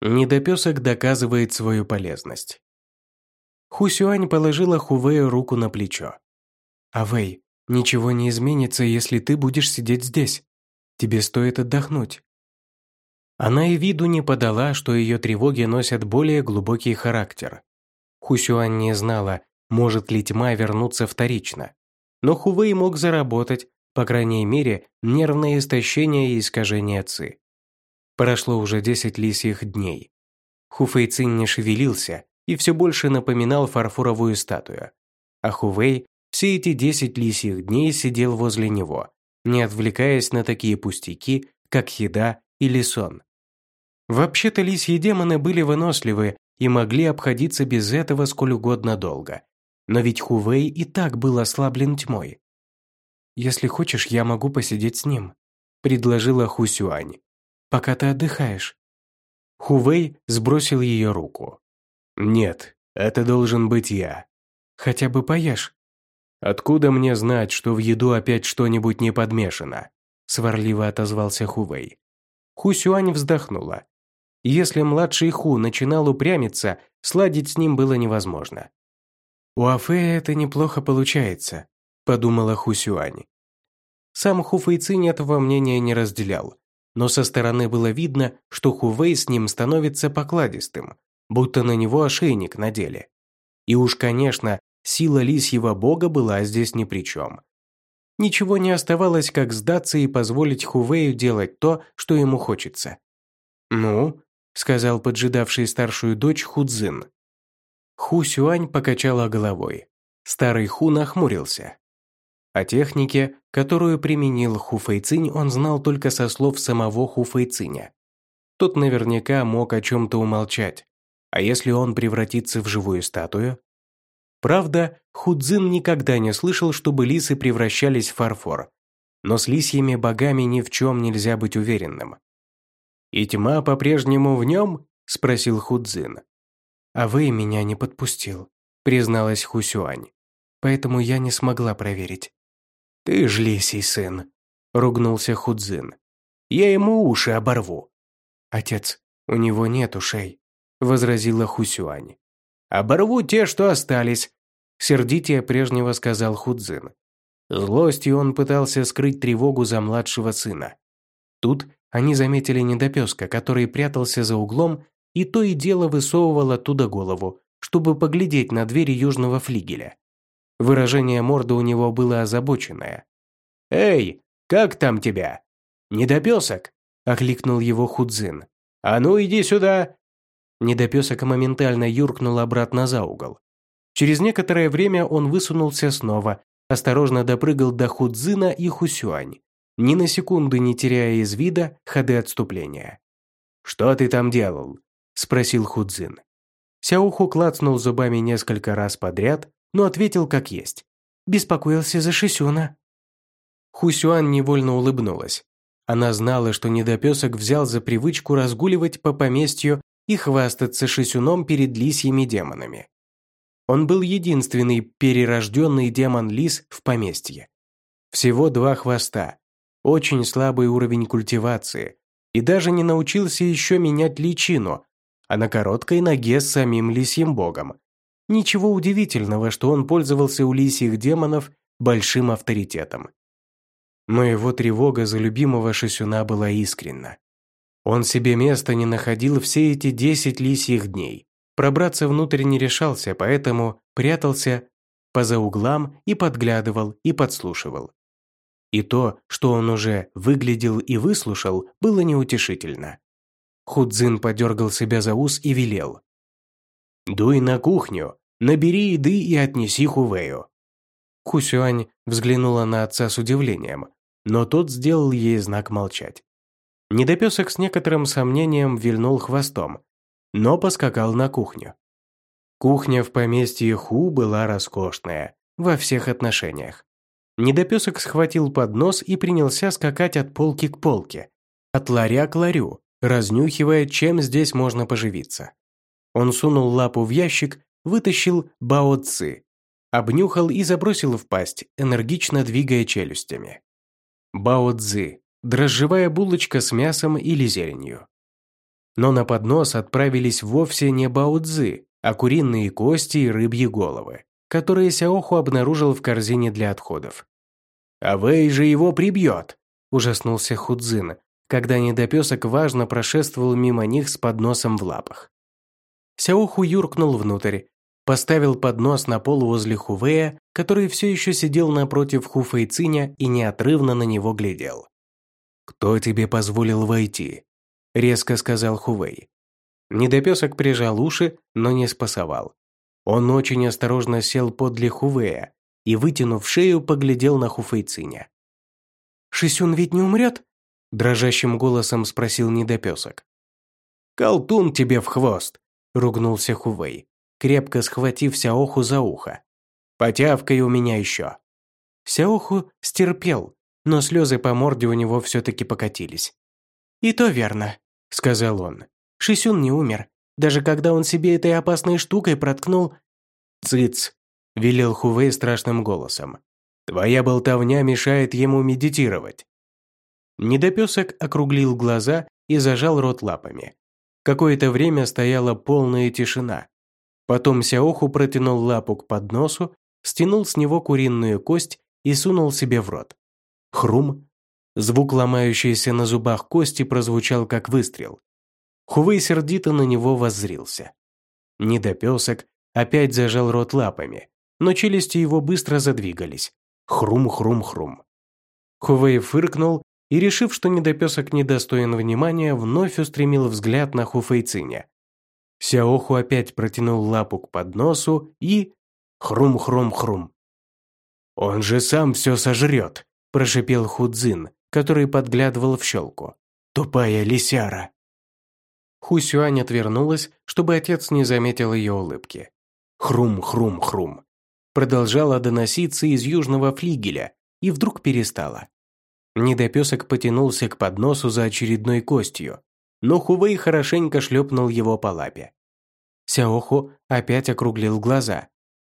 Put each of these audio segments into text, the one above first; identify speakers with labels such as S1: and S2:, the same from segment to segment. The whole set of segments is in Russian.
S1: Недопесок доказывает свою полезность. Хусюань положила Хувею руку на плечо. «Авэй, ничего не изменится, если ты будешь сидеть здесь. Тебе стоит отдохнуть». Она и виду не подала, что ее тревоги носят более глубокий характер. Хусюань не знала, может ли тьма вернуться вторично. Но Хувей мог заработать, по крайней мере, нервное истощение и искажение ци. Прошло уже десять лисьих дней. Хуфейцин не шевелился и все больше напоминал фарфоровую статую. А Хувей все эти десять лисьих дней сидел возле него, не отвлекаясь на такие пустяки, как еда или сон. Вообще-то лисьи демоны были выносливы и могли обходиться без этого сколь угодно долго. Но ведь Хувей и так был ослаблен тьмой. «Если хочешь, я могу посидеть с ним», – предложила Хусюань. «Пока ты отдыхаешь». Хувей сбросил ее руку. «Нет, это должен быть я. Хотя бы поешь». «Откуда мне знать, что в еду опять что-нибудь не подмешано?» – сварливо отозвался Хувей. Хусюань вздохнула. Если младший Ху начинал упрямиться, сладить с ним было невозможно. «У Афея это неплохо получается», – подумала Ху Сюань. Сам Ху Фэйцинь этого мнения не разделял, но со стороны было видно, что Ху Вэй с ним становится покладистым, будто на него ошейник надели. И уж, конечно, сила лисьего бога была здесь ни при чем. Ничего не оставалось, как сдаться и позволить Хувею делать то, что ему хочется. «Ну, сказал поджидавший старшую дочь Худзин. Ху Сюань покачала головой. Старый Ху нахмурился. О технике, которую применил Ху Фэйцинь, он знал только со слов самого Ху Фэйциня. Тот наверняка мог о чем-то умолчать. А если он превратится в живую статую? Правда, Худзин никогда не слышал, чтобы лисы превращались в фарфор. Но с лисьими богами ни в чем нельзя быть уверенным. «И тьма по-прежнему в нем?» – спросил Худзин. «А вы меня не подпустил», – призналась Хусюань. «Поэтому я не смогла проверить». «Ты ж лисий сын», – ругнулся Худзин. «Я ему уши оборву». «Отец, у него нет ушей», – возразила Хусюань. «Оборву те, что остались», – сердитее прежнего сказал Худзин. Злостью он пытался скрыть тревогу за младшего сына. Тут они заметили недопеска, который прятался за углом и то и дело высовывал оттуда голову, чтобы поглядеть на двери южного флигеля. Выражение морды у него было озабоченное. «Эй, как там тебя? Недопесок?» – окликнул его Худзин. «А ну иди сюда!» Недопесок моментально юркнул обратно за угол. Через некоторое время он высунулся снова, осторожно допрыгал до Худзина и Хусюань ни на секунду не теряя из вида ходы отступления. «Что ты там делал?» – спросил Худзин. Сяуху клацнул зубами несколько раз подряд, но ответил как есть. «Беспокоился за Шисюна». Хусюан невольно улыбнулась. Она знала, что недопесок взял за привычку разгуливать по поместью и хвастаться Шисюном перед лисьими демонами. Он был единственный перерожденный демон-лис в поместье. Всего два хвоста, очень слабый уровень культивации и даже не научился еще менять личину, а на короткой ноге с самим лисьим богом. Ничего удивительного, что он пользовался у лисьих демонов большим авторитетом. Но его тревога за любимого Шисюна была искренна. Он себе места не находил все эти десять лисьих дней. Пробраться внутрь не решался, поэтому прятался поза углам и подглядывал, и подслушивал. И то, что он уже выглядел и выслушал, было неутешительно. Худзин подергал себя за ус и велел. «Дуй на кухню, набери еды и отнеси Хувею». Хусюань взглянула на отца с удивлением, но тот сделал ей знак молчать. Недопесок с некоторым сомнением вильнул хвостом, но поскакал на кухню. Кухня в поместье Ху была роскошная во всех отношениях. Недопесок схватил поднос и принялся скакать от полки к полке, от ларя к ларю, разнюхивая, чем здесь можно поживиться. Он сунул лапу в ящик, вытащил бао ци, обнюхал и забросил в пасть, энергично двигая челюстями. Бао цзи – дрожжевая булочка с мясом или зеленью. Но на поднос отправились вовсе не баудзы, а куриные кости и рыбьи головы, которые Сяоху обнаружил в корзине для отходов. «А Вэй же его прибьет!» – ужаснулся Худзин, когда недопесок важно прошествовал мимо них с подносом в лапах. Сяоху юркнул внутрь, поставил поднос на пол возле Хувея, который все еще сидел напротив Хуфэйциня и неотрывно на него глядел. «Кто тебе позволил войти?» – резко сказал Хувей. Недопесок прижал уши, но не спасовал. Он очень осторожно сел подле Хувея и, вытянув шею, поглядел на Хуфейциня. «Шисюн ведь не умрет?» – дрожащим голосом спросил недопесок. «Колтун тебе в хвост!» – ругнулся Хувей, крепко схватив Сяоху за ухо. «Потявкай у меня еще!» Сяоху стерпел, но слезы по морде у него все-таки покатились. «И то верно», – сказал он. «Шисюн не умер. Даже когда он себе этой опасной штукой проткнул...» «Цыц!» велел Хувей страшным голосом. «Твоя болтовня мешает ему медитировать». Недопесок округлил глаза и зажал рот лапами. Какое-то время стояла полная тишина. Потом Сяоху протянул лапу к подносу, стянул с него куриную кость и сунул себе в рот. Хрум. Звук ломающейся на зубах кости прозвучал как выстрел. Хувей сердито на него воззрился. Недопесок опять зажал рот лапами, но челюсти его быстро задвигались. Хрум-хрум-хрум. Хувей фыркнул и, решив, что недопесок недостоин внимания, вновь устремил взгляд на Хуфейциня. Сяоху опять протянул лапу к подносу и... Хрум-хрум-хрум. «Он же сам все сожрет», – прошипел Худзин, который подглядывал в щелку. «Тупая лисяра!» Хусюань отвернулась, чтобы отец не заметил ее улыбки. Хрум-хрум-хрум продолжала доноситься из южного флигеля и вдруг перестала. Недопесок потянулся к подносу за очередной костью, но Хувей хорошенько шлепнул его по лапе. Сяоху опять округлил глаза.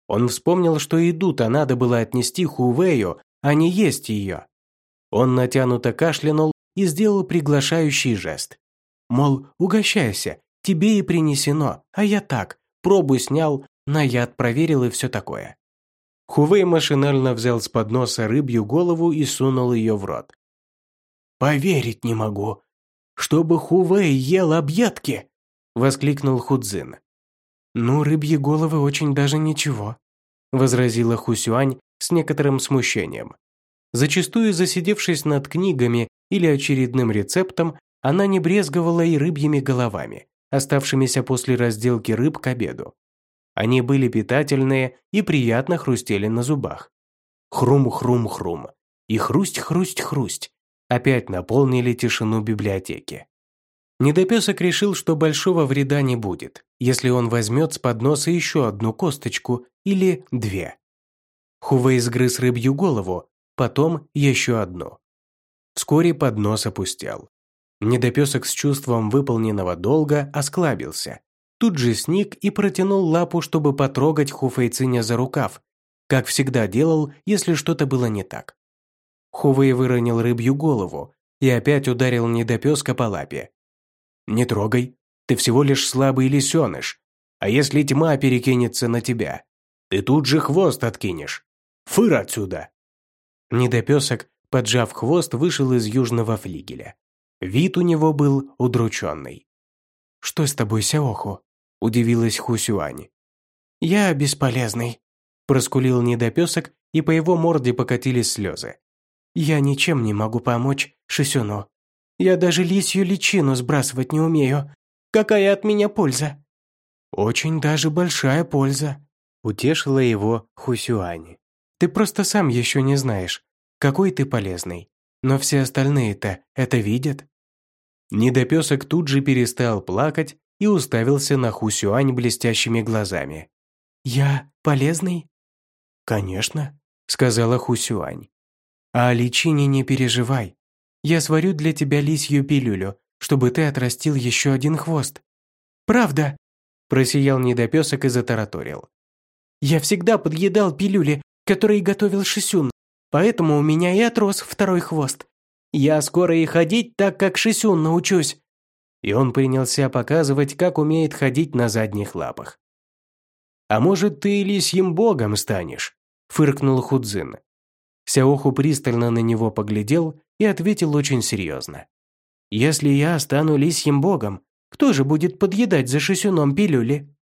S1: Он вспомнил, что еду-то надо было отнести Хувею, а не есть ее. Он натянуто кашлянул и сделал приглашающий жест. Мол, угощайся, тебе и принесено, а я так, пробу снял, на яд проверил и все такое. Хувей машинально взял с подноса рыбью голову и сунул ее в рот. «Поверить не могу! Чтобы Хувей ел объедки!» – воскликнул Худзин. «Ну, рыбьи головы очень даже ничего», – возразила Хусюань с некоторым смущением. Зачастую засидевшись над книгами или очередным рецептом, она не брезговала и рыбьими головами, оставшимися после разделки рыб к обеду. Они были питательные и приятно хрустели на зубах. Хрум-хрум-хрум и хрусть-хрусть-хрусть опять наполнили тишину библиотеки. Недопесок решил, что большого вреда не будет, если он возьмет с подноса еще одну косточку или две. Хувей сгрыз рыбью голову, потом еще одну. Вскоре поднос опустел. Недопесок с чувством выполненного долга осклабился тут же сник и протянул лапу, чтобы потрогать Хуфейциня за рукав, как всегда делал, если что-то было не так. Хувей выронил рыбью голову и опять ударил недопеска по лапе. «Не трогай, ты всего лишь слабый лисеныш, а если тьма перекинется на тебя, ты тут же хвост откинешь. Фыр отсюда!» Недопесок, поджав хвост, вышел из южного флигеля. Вид у него был удрученный. «Что с тобой, Сяоху?» – удивилась Хусюань. «Я бесполезный», – проскулил недопесок, и по его морде покатились слезы. «Я ничем не могу помочь Шисюну. Я даже лисью личину сбрасывать не умею. Какая от меня польза?» «Очень даже большая польза», – утешила его Хусюань. «Ты просто сам еще не знаешь, какой ты полезный. Но все остальные-то это видят». Недопесок тут же перестал плакать и уставился на Хусюань блестящими глазами. «Я полезный?» «Конечно», — сказала Хусюань. «А о личине не переживай. Я сварю для тебя лисью пилюлю, чтобы ты отрастил еще один хвост». «Правда?» – просиял недопесок и затараторил. «Я всегда подъедал пилюли, которые готовил Шисюн, поэтому у меня и отрос второй хвост. Я скоро и ходить так, как Шисюн научусь». И он принялся показывать, как умеет ходить на задних лапах. «А может, ты лисьим богом станешь?» – фыркнул Худзин. Сяоху пристально на него поглядел и ответил очень серьезно. «Если я стану лисьим богом, кто же будет подъедать за шисюном пилюли?»